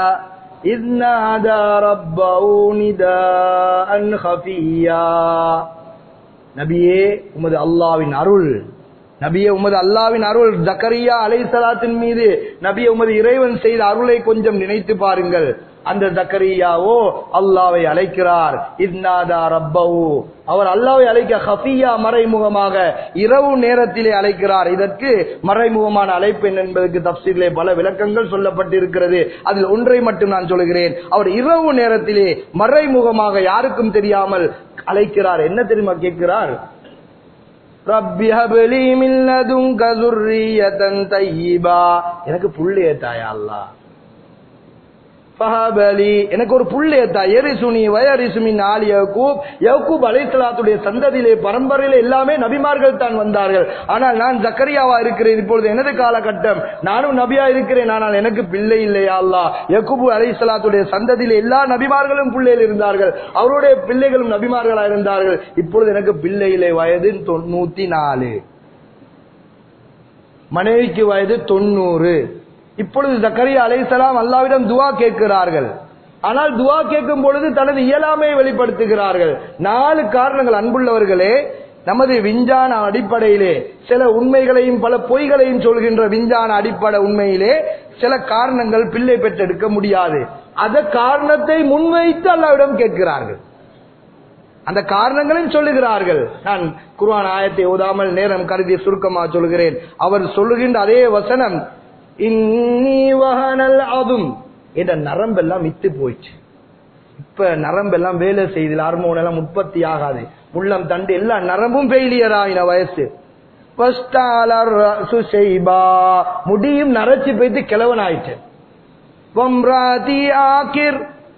إذ نادى ربه نداء خفيا நபியே உமது அல்லாவின் அருள் நபியே உமது அல்லாவின் அருள் ஜக்கரியா அலை சலாத்தின் மீது நபியே உமது இறைவன் செய்த அருளை கொஞ்சம் நினைத்து பாருங்கள் அந்த தக்கரியாவோ அல்லாவை அழைக்கிறார். இன்னாதா ரப்பவு அவர் அல்லாவை அழைக்க ஹஃபியா மறைமுகமாக இரவு நேரத்திலே அழைக்கிறார். இதற்கு மறைமுகமான அழைப்பு என்பதற்கு தப்சீரிலே பல விளக்கங்கள் சொல்லப்பட்டிருக்கிறது. அதில் ஒன்றை மட்டும் நான் சொல்கிறேன். அவர் இரவு நேரத்திலே மறைமுகமாக யாருக்கும் தெரியாமல் அழைக்கிறார். என்ன தெரியுமா கேட்கிறார்? எனக்கு புள்ளைய தாயா அல்லா பஹாபலி எனக்கு ஒரு புள்ளேத்தா எரிசுனி வயரிசுமின் ஆலி யகூப் யக்கூப் அலைஹிஸ்ஸலாத்துடைய சந்ததியிலே பரம்பரையிலே எல்லாமே நபிமார்கள் தான் வந்தார்கள். ஆனால் நான் ஜக்கரியாவா இருக்கிறேன். இப்பொழுது எனது காலகட்டம். நானும் நபியா இருக்கிறேன். ஆனால் எனக்கு பிள்ளை இல்லையா அல்லா யக்கூப் அலைஹிஸ்ஸலாத்துடைய சந்ததியிலே எல்லா நபிமார்களும் பிள்ளையில் இருந்தார்கள். அவருடைய பிள்ளைகளும் நபிமார்களா இருந்தார்கள். இப்பொழுது எனக்கு பிள்ளை இல்லை. வயது தொண்ணூத்தி நாலு. மனைவிக்கு வயது தொண்ணூறு. இப்பொழுது ஜக்கரியா அலைசலாம் அல்லாவிடம் துவா கேட்கிறார்கள். ஆனால் துவா கேட்கும் பொழுது தனது இயலாமையை வெளிப்படுத்துகிறார்கள். நாலு காரணங்கள் அன்புள்ளவர்களே நமது விஞ்ஞான அடிப்படையிலே சில உண்மைகளையும் பல பொய்களையும் சொல்கின்ற விஞ்ஞான அடிப்படை உண்மையிலே சில காரணங்கள் பிள்ளை பெற்றெடுக்க முடியாது. அந்த காரணத்தை முன்வைத்து அல்லாவிடம் கேட்கிறார்கள். அந்த காரணங்களையும் சொல்லுகிறார்கள். நான் குர்ஆன் ஆயத்தை ஓதாமல் நேரம் கருதி சுருக்கமாக சொல்கிறேன். அவர் சொல்லுகின்ற அதே வசனம் இன்னி அதும். என்ற நரம்பெல்லாம் மித்து போயிடுச்சு இப்ப நரம்பெல்லாம் வேலை செய்து ஹார்மோன் எல்லாம் உற்பத்தி ஆகாது. முள்ளம் தண்டு எல்லா நரம்பும் ஃபெயிலியர் ஆகின வயசு. முடியும் நரைச்சு போயிட்டு கிழவன் ஆயிட்டு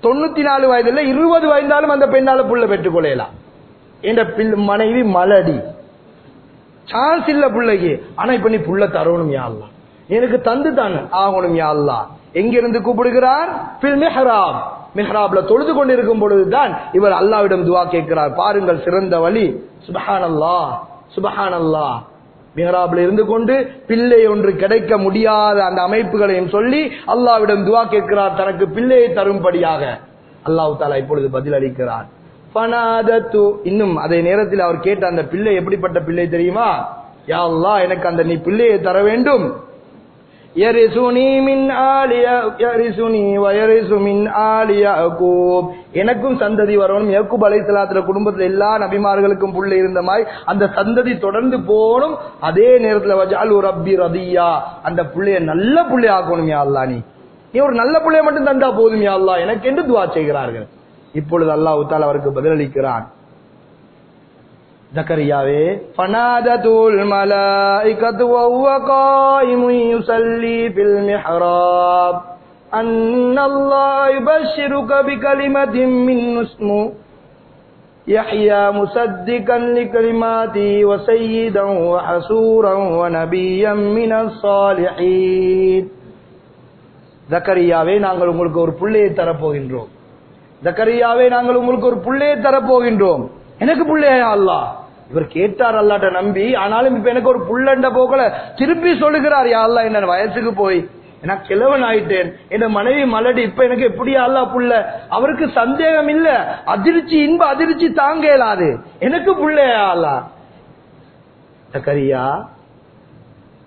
தொண்ணூத்தி நாலு வயதுல இருபது வயதாலும் அந்த பெண்ணால புள்ள பெற்றுக் கொள்ளலாம். என்ற மனைவி மலடி. சான்ஸ் இல்ல பிள்ளைக்கு. ஆனா இப்ப நீ புள்ள தரணும் யாருலாம் எனக்கு தந்து தான் ஆகணும் யா அல்லாஹ். எங்கிருந்து கூப்பிடுகிறார்? பில் மெஹராப். மெஹராப்ல தொழுது கொண்டிருக்கும் பொழுதுதான் இவர் அல்லாவிடம் துவா கேட்கிறார். பாருங்கள் சிறந்த வழி. சுபஹான் அல்லாஹ் சுபஹான் அல்லாஹ் மிஹராப்ல இருந்து கொண்டு பிள்ளை ஒன்று கிடைக்க முடியாத அந்த அமைப்புகளையும் சொல்லி அல்லாவிடம் துவா கேட்கிறார். தனக்கு பிள்ளையை தரும்படியாக. அல்லாஹ் தாலா இப்பொழுது பதில் அளிக்கிறார். இன்னும் அதே நேரத்தில் அவர் கேட்ட அந்த பிள்ளை எப்படிப்பட்ட பிள்ளை தெரியுமா? யா அல்லாஹ் எனக்கு அந்த நீ பிள்ளையை தர வேண்டும். யரிசுனி மின் ஆலி யரிசுனி வயரிசு மின் ஆலியா யாக்கூப் எனக்கும் சந்ததி வரணும். யாக்கூப் அலைஹிஸ்ஸலாத்துல குடும்பத்துல எல்லா நபிமார்களுக்கும் புள்ள இருந்த மாதிரி அந்த சந்ததி தொடர்ந்து போகணும். அதே நேரத்துல வஜாலு ரப்பி ரதியா. அந்த புள்ளைய நல்ல புள்ளைய ஆக்கணும் யாழ்லா நீ. நீ ஒரு நல்ல புள்ளைய மட்டும் தந்தா போதும் யா அல்லாஹ். எனக்கு என்று துவா செய்கிறார்கள். இப்பொழுது அல்லாஹ் உத்தால் அவருக்கு பதிலளிக்கிறான். ജക്കറിയാവേ ഫനാദതുൽ മലായികതു വഹുവ ഖായിമുൻ യുസല്ലി ഫിൽ മിഹ്റാബ് അന്നല്ലാഹ യുബശ്ശിറുക ബികലിമതിൻ മിൻ ഇസ്മു യഹ്യ മുസദ്ദിഖൻ ലികലിമാതി വസയ്യിദൻ വഹസൂറൻ വനബിയ്യൻ മിനസ് സാലിഹീൻ ஜக்கரியாவே நாங்கள் உங்களுக்கு ஒரு பிள்ளையை தரப்போகின்றோம். ஜக்கரியாவே நாங்கள் உங்களுக்கு ஒரு பிள்ளையை தரப்போகின்றோம். எனக்கு பிள்ளையா அல்லாஹ்? இவர் கேட்டார் அல்லாட்ட நம்பி ஆனாலும் இப்ப எனக்கு ஒரு புள்ளண்ட போகல. திருப்பி சொல்லுகிறார் யா என்ன வயசுக்கு போய் நான் கிழவன் ஆயிட்டேன். என் மனைவி மலடி இப்ப எனக்கு எப்படி அல்லா புள்ள? அவருக்கு சந்தேகம் இல்ல. அதிர்ச்சி இன்ப அதிர்ச்சி தாங்க இயலாது. எனக்கு புள்ளையா அல்லா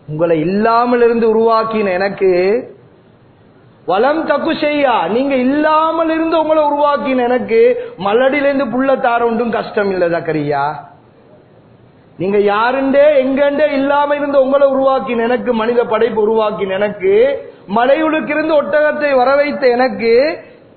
உங்களை இல்லாமல் இருந்து உருவாக்கின எனக்கு வளம் தப்பு செய்யா நீங்க இல்லாமல் இருந்து உங்களை உருவாக்கின எனக்கு மலடியிலிருந்து புள்ள தார ஒன்றும் கஷ்டம் இல்ல தக்கரியா. நீங்க யாருண்டே எங்கண்டே இல்லாம இருந்து உங்களை உருவாக்கின எனக்கு மனித படைப்பு உருவாக்கின எனக்கு மலையுளுக்கிருந்து ஒட்டகத்தை வர வைத்த எனக்கு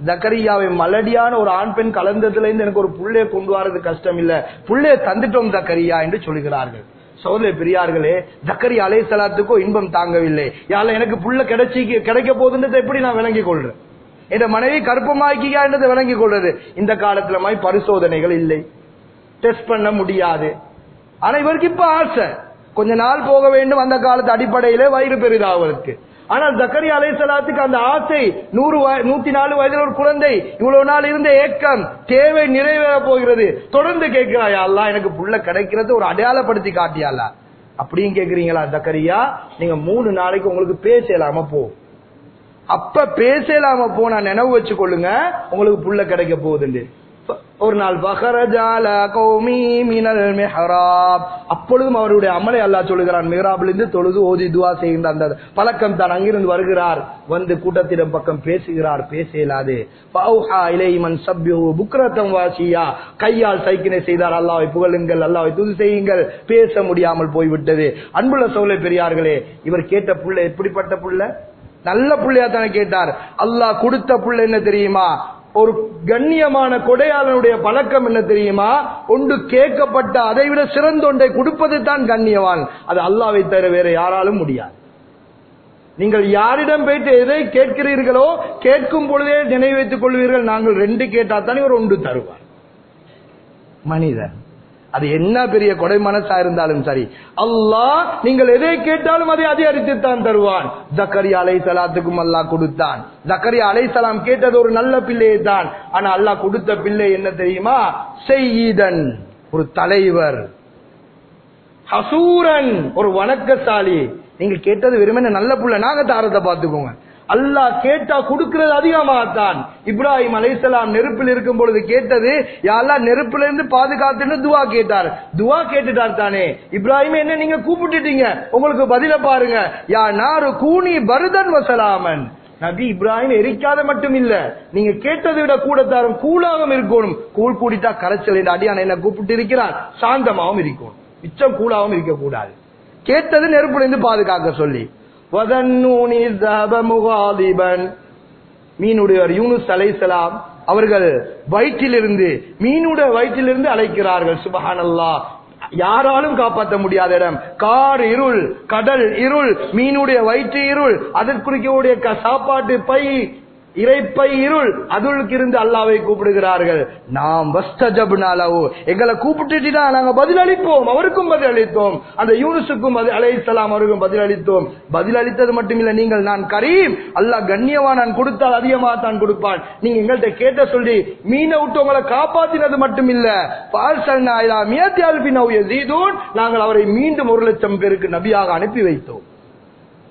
ஜக்கரியாவை மலடியான ஒரு ஆண் பெண் கலந்ததுல இருந்து எனக்கு ஒரு புள்ளைய கொண்டு வரது கஷ்டம் இல்ல புள்ளைய தந்துட்டோம் ஜக்கரியா என்று சொல்லுகிறார்கள். சோதனை பெரியார்களே ஜக்கரி அலை சலாத்துக்கோ இன்பம் தாங்கவில்லை. யால எனக்கு புள்ள கிடைச்சி கிடைக்க போகுதுன்றதை எப்படி நான் விளங்கிக் கொள்றேன்? இந்த மனைவி கருப்பமாக்கியா என்றதை விளங்கிக் கொள்றது. இந்த காலத்துல மாதிரி பரிசோதனைகள் இல்லை. டெஸ்ட் பண்ண முடியாது. ஆனா இவருக்கு இப்ப ஆசை. கொஞ்ச நாள் போக வேண்டும் அந்த காலத்து அடிப்படையில வயிறு பெரிதாவதற்கு. ஆனால் ஜக்கரி அலைசலாத்துக்கு அந்த ஆசை நூறு வய- நூத்தி நாலு வயதில் ஒரு குழந்தை இவ்வளவு நாள் இருந்த ஏக்கம் தேவை நிறைவேற போகிறது. தொடர்ந்து கேட்கிறாயா அல்லா எனக்கு புள்ள கிடைக்கிறது ஒரு அடையாளப்படுத்தி காட்டியாலா அப்படின்னு கேக்குறீங்களா ஜக்கரியா? நீங்க மூணு நாளைக்கு உங்களுக்கு பேசலாம போ. அப்ப பேசலாம போனா நினைவு வச்சு கொள்ளுங்க உங்களுக்கு புள்ள கிடைக்க போகுதுன்னு. ஒரு நாள் பஹரஜால கௌமி மினல் மெஹராப். அப்பொழுதும் அவருடைய அமலை அல்லாஹ் சொல்லுகிறான் மெஹராப்ல இருந்து தொழுது ஓதி துவா செய்கின்ற அந்த பழக்கம் தான் அங்கிருந்து வருகிறார். வந்து கூட்டத்திடம் பக்கம் பேசுகிறார் பேசலாது. புக்ரத்தம் வாசியா. கையால் சைக்கினை செய்தார் அல்லாவை புகழுங்கள் அல்லாவை துது செய்யுங்கள். பேச முடியாமல் போய்விட்டது. அன்புள்ள சோலை பெரியார்களே இவர் கேட்ட புள்ள எப்படிப்பட்ட புள்ள? நல்ல புள்ளையா தானே கேட்டார். அல்லாஹ் கொடுத்த புள்ள என்ன தெரியுமா? ஒரு கண்ணியமான கொடையாளனுடைய பழக்கம் என்ன தெரியுமா? ஒன்று கேட்கப்பட்ட அதை விட சிறந்த ஒன்றை கொடுப்பது தான் கண்ணியவான். அது அல்லாவை தவிர வேற யாராலும் முடியாது. நீங்கள் யாரிடம் போயிட்டு எதை கேட்கிறீர்களோ கேட்கும் பொழுதே நினைவு வைத்துக் கொள்வீர்கள். நாங்கள் ரெண்டு கேட்டால் தானே ஒரு ஒன்று தருவார். மனிதன். அது என்ன பெரிய கொடை மனசா இருந்தாலும் சரி. அல்லாஹ் நீங்கள் எதை கேட்டாலும் அதை அதிகரித்துத்தான் தருவான். ஜக்கரி அலை சலாத்துக்கும் அல்லாஹ் கொடுத்தான். ஜக்கரி அலை சலாம் கேட்டது ஒரு நல்ல பிள்ளையை தான் ஆனா அல்லாஹ் கொடுத்த பிள்ளை என்ன தெரியுமா? செய்யீதன் ஒரு தலைவர். ஹசூரன் ஒரு வணக்கசாலி. நீங்க கேட்டது வெறுமனே நல்ல புள்ள நாங்க தாரத்தை பார்த்துக்கோங்க. அல்லாஹ் கேட்டா கொடுக்கிறது அதிகமாகத்தான். இப்ராஹிம் அலைசலாம் நெருப்பில் இருக்கும் பொழுது கேட்டது யாரெல்லாம் நெருப்பிலிருந்து பாதுகாத்துன்னு துவா கேட்டார். துவா கேட்டுட்டார் தானே. இப்ராஹிம் என்ன நீங்க கூப்பிட்டுட்டீங்க? உங்களுக்கு பதில பாருங்க. யா நாரு கூனி பருதன் வசலாமன். நபி இப்ராஹிம் எரிக்காத மட்டும் இல்ல நீங்க கேட்டதை விட கூட தாரும் கூலாகவும் இருக்கணும். கூழ் கூடிட்டா கரைச்சல் அடியான என்ன கூப்பிட்டு இருக்கிறான்? சாந்தமாகவும் இருக்கணும். மிச்சம் கூலாகவும் இருக்கக்கூடாது. கேட்டது நெருப்புலேருந்து பாதுகாக்க சொல்லி. மீனுடையவர் யூனுஸ் அலைசலாம் அவர்கள் வயிற்றிலிருந்து மீனுடைய வயிற்றிலிருந்து அழைக்கிறார்கள் சுபஹானல்லாஹ். யாராலும் காப்பாற்ற முடியாத இடம். கார் இருள் கடல் இருள் மீனுடைய வயிற்று இருள் அதற்குரிய க- சாப்பாட்டு பை இறைப்பை இருள் அதுளுக்கு இருந்து அல்லாவை கூப்பிடுகிறார்கள். நாம் வஸ்தஜப்னாலவோ எங்களை கூப்பிட்டுட்டா நாங்க பதில் அளிப்போம் அவருக்கும் பதில் அளித்தோம் அந்த யூனுசுக்கும் பதில் அவருக்கும் பதில் அளித்தோம் பதில் அளித்தது மட்டுமில்ல நீங்கள் நான் கரீம். அல்லாஹ் கண்ணியமா நான் கொடுத்தால் அதிகமாக தான் கொடுப்பான். நீங்க எங்கள்கிட்ட கேட்ட சொல்லி மீனை விட்டு உங்களை காப்பாத்தினது மட்டுமில்ல. இல்ல பார்சல்னா மியத்தியால் நாங்கள் அவரை மீண்டும் ஒரு லட்சம் பேருக்கு நபியாக அனுப்பி வைத்தோம்.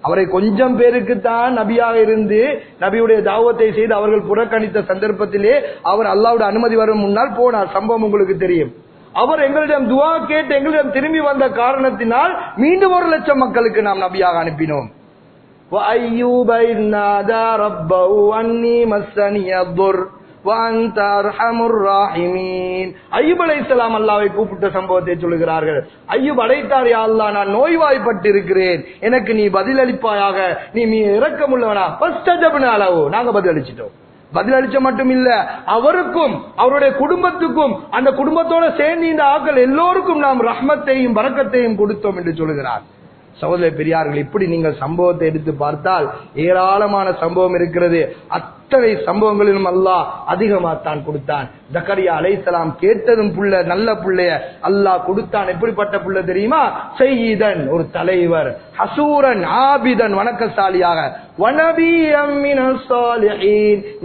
அவரை கொஞ்சம் பேருக்கு தான் நபியாக இருந்து நபியுடைய தாவத்தை செய்து அவர்கள் புறக்கணித்த சந்தர்ப்பத்திலே அவர் அல்லாவுடைய அனுமதி வரும் முன்னால் போனார் சம்பவம் உங்களுக்கு தெரியும் அவர் எங்களிடம் துவா கேட்டு எங்களிடம் திரும்பி வந்த காரணத்தினால் மீண்டும் ஒரு லட்சம் மக்களுக்கு நாம் நபியாக அனுப்பினோம் وأيوب إذ نادى ربه أني مسني الضر وأنت أرحم الراحمين ஐயூப் அலைஹிஸ்ஸலாம் அல்லாவை கூப்பிட்ட சம்பவத்தை சொல்லுகிறார்கள். ஐயூப் அடைத்தார் யா நான் நோய்வாய்ப்பட்டு இருக்கிறேன் எனக்கு நீ பதிலளிப்பாயாக நீ மீ இரக்கமுள்ளவனா. ஃபஸ்டஜப்னா லஹு நாங்க பதிலளிச்சிட்டோம். பதிலளிச்ச மட்டும் இல்ல அவருக்கும் அவருடைய குடும்பத்துக்கும் அந்த குடும்பத்தோட சேர்ந்து இந்த ஆக்கள் எல்லோருக்கும் நாம் ரஹ்மத்தையும் வரக்கத்தையும் கொடுத்தோம் என்று சொல்லுகிறார். சகோதர பெரியார்கள் இப்படி நீங்கள் சம்பவத்தை எடுத்து பார்த்தால் ஏராளமான சம்பவம் இருக்கிறது. அத்தனை சம்பவங்களிலும் அல்லாஹ் அதிகமாகத்தான் தான் கொடுத்தான். ஜக்கரியா அலைசலாம் கேட்டதும் புள்ள நல்ல புள்ளைய அல்லாஹ் கொடுத்தான். எப்படிப்பட்ட புள்ள தெரியுமா? செய்தன் ஒரு தலைவர். ஹசூரன் ஆபிதன் வணக்கசாலியாக.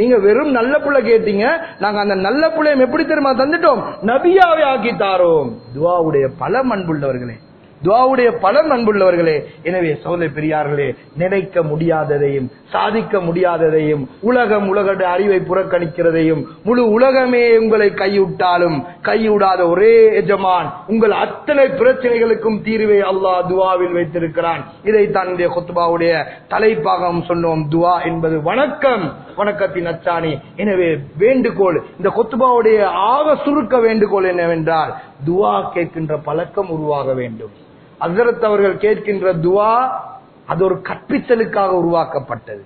நீங்க வெறும் நல்ல புள்ள கேட்டீங்க நாங்க அந்த நல்ல புள்ளையம் எப்படி தெரியுமா தந்துட்டோம்? நபியாவே ஆக்கி தாரோம் துவாவுடைய பல மண்புள்ளவர்களே. துவாவுடைய பலன் அன்புள்ளவர்களே எனவே சோதனை பெரியார்களே நினைக்க முடியாததையும் சாதிக்க முடியாததையும் உலகம் உலகடைய அறிவை புறக்கணிக்கிறதையும் முழு உலகமே உங்களை கைவிட்டாலும் கைவிடாத ஒரே எஜமான் உங்கள் அத்தனை பிரச்சனைகளுக்கும் தீர்வை அல்லாஹ் துவாவில் வைத்திருக்கிறான். இதை தான் இந்த கொத்துபாவுடைய தலைப்பாகம் சொன்னோம். துவா என்பது வணக்கம். வணக்கத்தின் அச்சாணி. எனவே வேண்டுகோள் இந்த கொத்துபாவுடைய ஆக சுருக்க வேண்டுகோள் என்னவென்றால் துவா கேட்கின்ற பழக்கம் உருவாக வேண்டும். அசரத் அவர்கள் கேட்கின்ற துவா அது ஒரு கற்பித்தலுக்காக உருவாக்கப்பட்டது.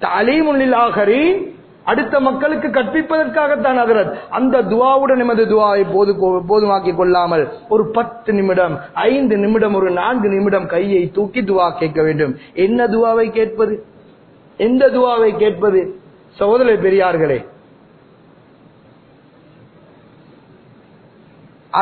தாலீமுல்லில் ஆகரின் அடுத்த மக்களுக்கு கற்பிப்பதற்காகத்தான் அகரத் அந்த துவாவுடன் எமது துவாவை போது போதுமாக்கி கொள்ளாமல் ஒரு பத்து நிமிடம் ஐந்து நிமிடம் ஒரு நான்கு நிமிடம் கையை தூக்கி துவா கேட்க வேண்டும். என்ன துவாவை கேட்பது? எந்த துவாவை கேட்பது? சகோதர பெரியார்களே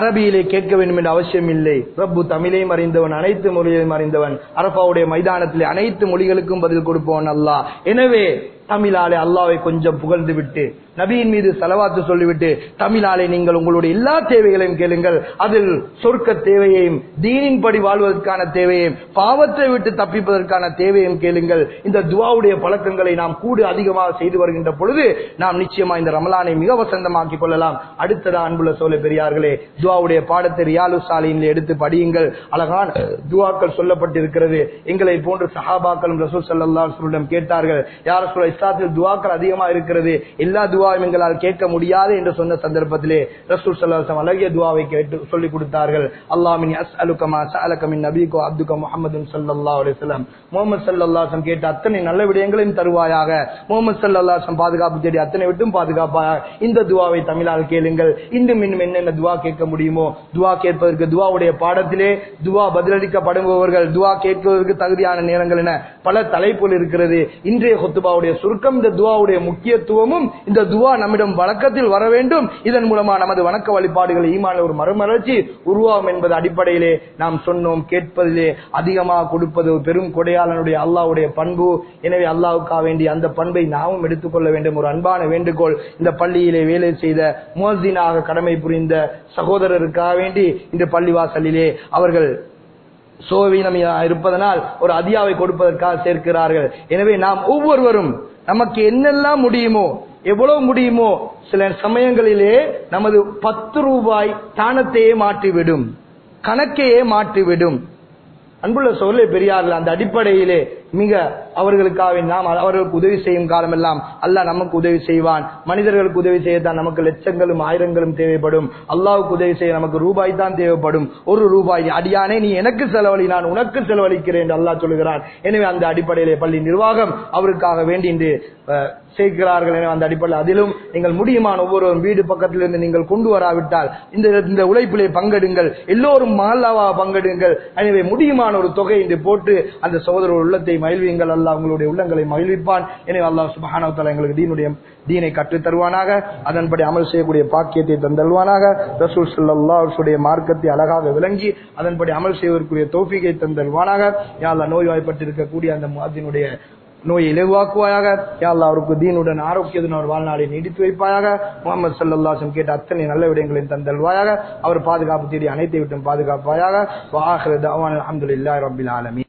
அரபியிலே கேட்க வேண்டும் என்ற அவசியம் இல்லை. ரப்பு தமிழையும் அறிந்தவன் அனைத்து மொழியையும் அறிந்தவன். அரபாவுடைய மைதானத்திலே அனைத்து மொழிகளுக்கும் பதில் கொடுப்பவன் அல்ல எனவே தமிழாலே அல்லாவை கொஞ்சம் புகழ்ந்து விட்டு நபியின் மீது செலவாத்து சொல்லிவிட்டு தமிழாலே நீங்கள் உங்களுடைய எல்லா தேவைகளையும் கேளுங்கள். அதில் சொர்க்க தேவையையும் தீனின்படி வாழ்வதற்கான தேவையையும் பாவத்தை விட்டு தப்பிப்பதற்கான தேவையும் கேளுங்கள். இந்த துவாவுடைய பழக்கங்களை நாம் கூடு அதிகமாக செய்து வருகின்ற பொழுது நாம் நிச்சயமா இந்த ரமலானை மிக வசந்தமாக்கிக் கொள்ளலாம். அடுத்ததா அன்புள்ள சோலை பெரியார்களே துவாவுடைய பாடத்தை ரியாலு சாலையில் எடுத்து படியுங்கள். அழகான துவாக்கள் சொல்லப்பட்டிருக்கிறது. எங்களை போன்ற சஹாபாக்களும் ரசூல் சல்லா சொல்லிடம் கேட்டார்கள் யார் சொல்ல இஸ்லாத்தில் துவாக்கள் அதிகமா இருக்கிறது. எல்லா துவாவும் எங்களால் கேட்க முடியாது என்று சொன்ன சந்தர்ப்பத்திலே ரசூல் சல்லாசம் அழகிய துவாவை கேட்டு சொல்லிக் கொடுத்தார்கள். அல்லாமின் அஸ் அலுக்கமா அலக்கமின் நபீகோ அப்துக முகமது சல்லா அலிஸ்லாம் முகமது சல்லாசம் கேட்ட அத்தனை நல்ல விடயங்களையும் தருவாயாக. முகமது சல்லாசம் பாதுகாப்பு தேடி அத்தனை விட்டும் பாதுகாப்பாக. இந்த துவாவை தமிழால் கேளுங்கள். இன்னும் இன்னும் என்னென்ன துவா கேட்க முடியுமோ? துவா கேட்பதற்கு துவாவுடைய பாடத்திலே துவா பதிலளிக்கப்படுபவர்கள் துவா கேட்பதற்கு தகுதியான நேரங்கள் என பல தலைப்புகள் இருக்கிறது. இன்றைய கொத்துபாவுடைய சுரு சுருக்கம் இந்த துவாவுடைய முக்கியத்துவமும் இந்த துவா நம்மிடம் வழக்கத்தில் வர வேண்டும். இதன் மூலமா நமது வணக்க வழிபாடுகள் ஈமான ஒரு மறுமலர்ச்சி உருவாகும் என்பது அடிப்படையிலே நாம் சொன்னோம் கேட்பதிலே அதிகமாக கொடுப்பது பெரும் கொடையாளனுடைய அல்லாவுடைய பண்பு. எனவே அல்லாவுக்காக வேண்டி அந்த பண்பை நாமும் எடுத்துக்கொள்ள வேண்டும். ஒரு அன்பான வேண்டுகோள். இந்த பள்ளியிலே வேலை செய்த முவஸ்தீனாக கடமை புரிந்த சகோதரருக்காக வேண்டி இந்த பள்ளிவாசலிலே அவர்கள் சோவீனம் இருப்பதனால் ஒரு அதியாவை கொடுப்பதற்காக சேர்க்கிறார்கள். எனவே நாம் ஒவ்வொருவரும் நமக்கு என்னெல்லாம் முடியுமோ எவ்வளவு முடியுமோ சில சமயங்களிலே நமது பத்து ரூபாய் தானத்தையே மாற்றிவிடும். கணக்கையே மாற்றிவிடும். அன்புள்ள சொல்லே பெரியார்கள் அந்த அடிப்படையிலே மிக அவர்களுக்காக நாம் அவர்களுக்கு உதவி செய்யும் காலமெல்லாம் அல்லாஹ் நமக்கு உதவி செய்வான். மனிதர்களுக்கு உதவி செய்யத்தான் நமக்கு லட்சங்களும் ஆயிரங்களும் தேவைப்படும். அல்லாவுக்கு உதவி செய்ய நமக்கு ரூபாய் தான் தேவைப்படும். ஒரு ரூபாய் அடியானே நீ எனக்கு செலவழி நான் உனக்கு செலவழிக்கிறேன் என்று அல்லாஹ் சொல்லுகிறான் எனவே அந்த அடிப்படையிலே பள்ளி நிர்வாகம் அவருக்காக வேண்டி சேர்க்கிறார்கள் என அந்த அடிப்படையில் அதிலும் நீங்கள் முடியுமான ஒவ்வொருவரும் வீடு பக்கத்திலிருந்து நீங்கள் கொண்டு வராவிட்டால் இந்த இந்த உழைப்பிலே பங்கெடுங்கள். எல்லோரும் மகல்லாவா பங்கெடுங்கள். எனவே முடியுமான ஒரு தொகை என்று போட்டு அந்த சகோதரர் உள்ளத்தை மகிழ்வியுங்கள். அல்லாஹ் உங்களுடைய உள்ளங்களை மகிழ்விப்பான். எனவே அல்லாஹ் சுபஹானவத்தால் எங்களுக்கு தீனுடைய தீனை கற்றுத் தருவானாக அதன்படி அமல் செய்யக்கூடிய பாக்கியத்தை தந்தல்வானாக ரசூல் சல்லாஹுடைய மார்க்கத்தை அழகாக விளங்கி அதன்படி அமல் செய்வதற்குரிய தோப்பிகை தந்தல்வானாக யாழ்லா நோய்வாய்ப்பட்டிருக்கக்கூடிய அந்த மாதினுடைய நோயை இலகுவாக்குவாயாக. யாழ்லா அவருக்கு தீனுடன் ஆரோக்கியத்துடன் அவர் வாழ்நாளை நீடித்து வைப்பாயாக. முகமது சல்லாசம் கேட்ட அத்தனை நல்ல விடயங்களையும் தந்தல்வாயாக. அவர் பாதுகாப்பு தேடி அனைத்தை விட்டும் பாதுகாப்பாயாக. வாஹர் அஹமதுல்லா ரபில் ஆலமி